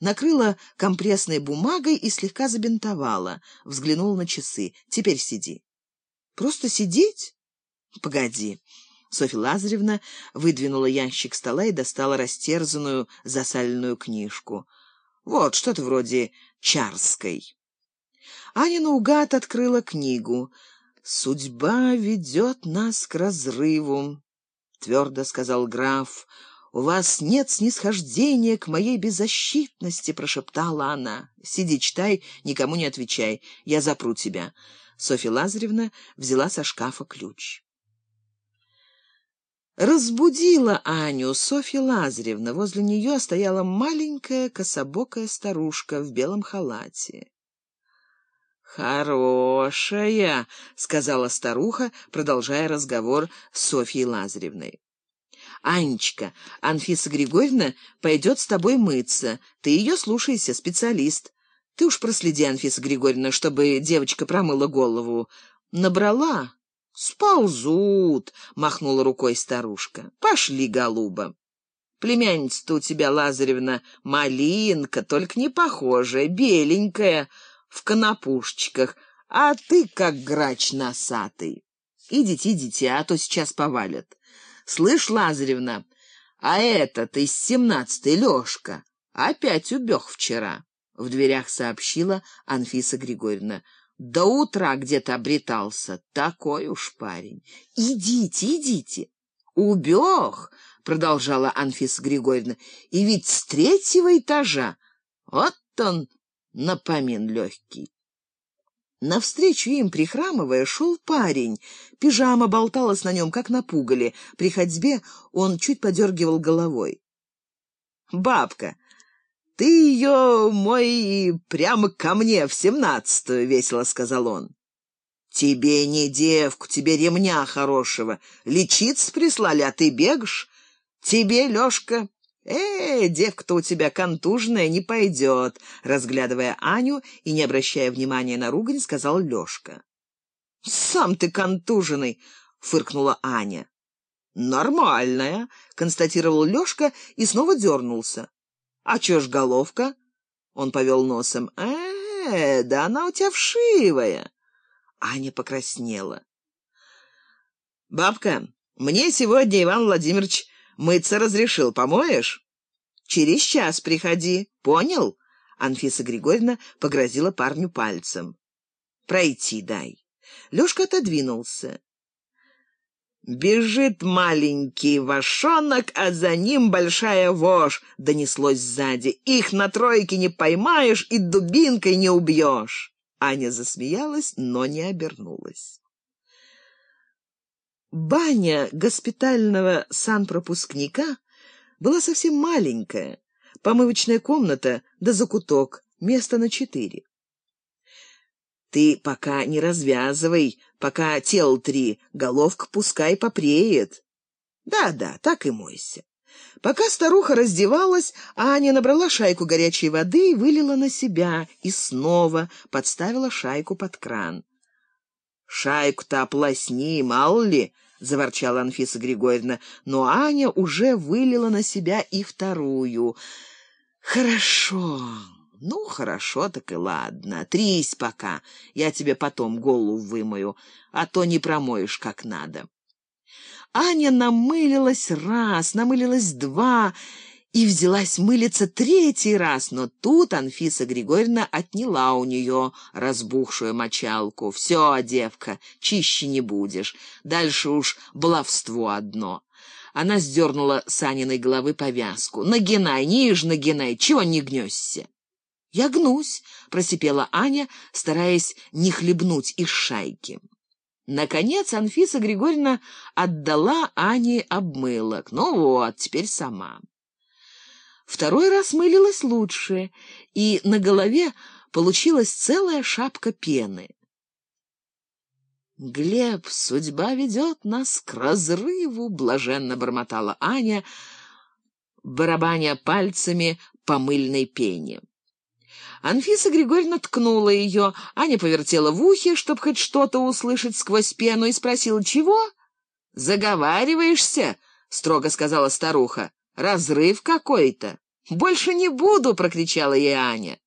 накрыла компрессной бумагой и слегка забинтовала. Взглянула на часы. «Теперь сиди». «Просто сидеть?» «Погоди». Софья Лазаревна выдвинула ящик стола и достала растерзанную засаленную книжку. «Вот, что-то вроде Чарской». Аня наугад открыла книгу. «Судьба ведет нас к разрыву», — твердо сказал граф. «У вас нет снисхождения к моей беззащитности», — прошептала она. «Сиди, читай, никому не отвечай. Я запру тебя». Софья Лазаревна взяла со шкафа ключ. Разбудила Аню Софья Лазаревна. Возле нее стояла маленькая кособокая старушка в белом халате. «Хорошая», — сказала старуха, продолжая разговор с Софьей Лазаревной. «Анечка, Анфиса Григорьевна пойдет с тобой мыться. Ты ее слушайся, специалист. Ты уж проследи, Анфиса Григорьевна, чтобы девочка промыла голову. Набрала?» «Сползут», — махнула рукой старушка. «Пошли, голуба». «Племянница-то у тебя, Лазаревна, малинка, только не похожая, беленькая, в конопушечках, а ты как грач носатый. Идите, идите, а то сейчас повалят. Слышь, Лазаревна, а этот из семнадцатой Лёшка опять убег вчера», — в дверях сообщила Анфиса Григорьевна. До утра где-то обретался. Такой уж парень. Идите, идите. Убег, продолжала Анфиса Григорьевна, и ведь с третьего этажа. Вот он, напомин легкий. Навстречу им, прихрамывая, шел парень. Пижама болталась на нем, как на пугале. При ходьбе он чуть подергивал головой. «Бабка, «Ты ее, мой, прямо ко мне в семнадцатую», — весело сказал он. «Тебе не девку, тебе ремня хорошего. Лечиться прислали, а ты бегаешь. Тебе, Лешка, «Э, девка-то у тебя контужная, не пойдет», — разглядывая Аню и не обращая внимания на ругань, сказал Лешка. «Сам ты контуженный», — фыркнула Аня. «Нормальная», — констатировал Лешка и снова дернулся. «А чё ж головка?» Он повел носом. «Э, да она у тебя вшивая!» Аня покраснела. «Бабка, мне сегодня Иван Владимирович мыться разрешил. Помоешь?» «Через час приходи. Понял?» Анфиса Григорьевна погрозила парню пальцем. «Пройти дай». Лёшка отодвинулся. «Бежит маленький вошонок, а за ним большая вошь», — донеслось сзади. «Их на тройке не поймаешь и дубинкой не убьешь». Аня засмеялась, но не обернулась. Баня госпитального санпропускника была совсем маленькая, помывочная комната да закуток, место на четыре. Ты пока не развязывай, пока тело три, головка пускай попреет. Да-да, так и мойся. Пока старуха раздевалась, Аня набрала шайку горячей воды и вылила на себя, и снова подставила шайку под кран. «Шайку-то ополосни, мало ли!» — заворчала Анфиса Григорьевна, но Аня уже вылила на себя и вторую. «Хорошо!» «Ну, хорошо, так и ладно. Трись пока. Я тебе потом голову вымою, а то не промоешь как надо». Аня намылилась раз, намылилась два и взялась мылиться третий раз, но тут Анфиса Григорьевна отняла у нее разбухшую мочалку. «Все, девка, чище не будешь. Дальше уж баловство одно». Она сдернула с Аниной головы повязку. «Нагинай, ниж нагинай, чего не гнешься?» «Я гнусь», — просипела Аня, стараясь не хлебнуть из шайки. Наконец Анфиса Григорьевна отдала Ане обмылок. Ну вот, теперь сама. Второй раз мылилась лучше, и на голове получилась целая шапка пены. «Глеб, судьба ведет нас к разрыву», — блаженно бормотала Аня, барабаня пальцами по мыльной пене. Анфиса Григорьевна ткнула ее, Аня повертела в ухе, чтобы хоть что-то услышать сквозь пену, и спросила, «Чего?» «Заговариваешься?» — строго сказала старуха. «Разрыв какой-то». «Больше не буду!» — прокричала ей Аня.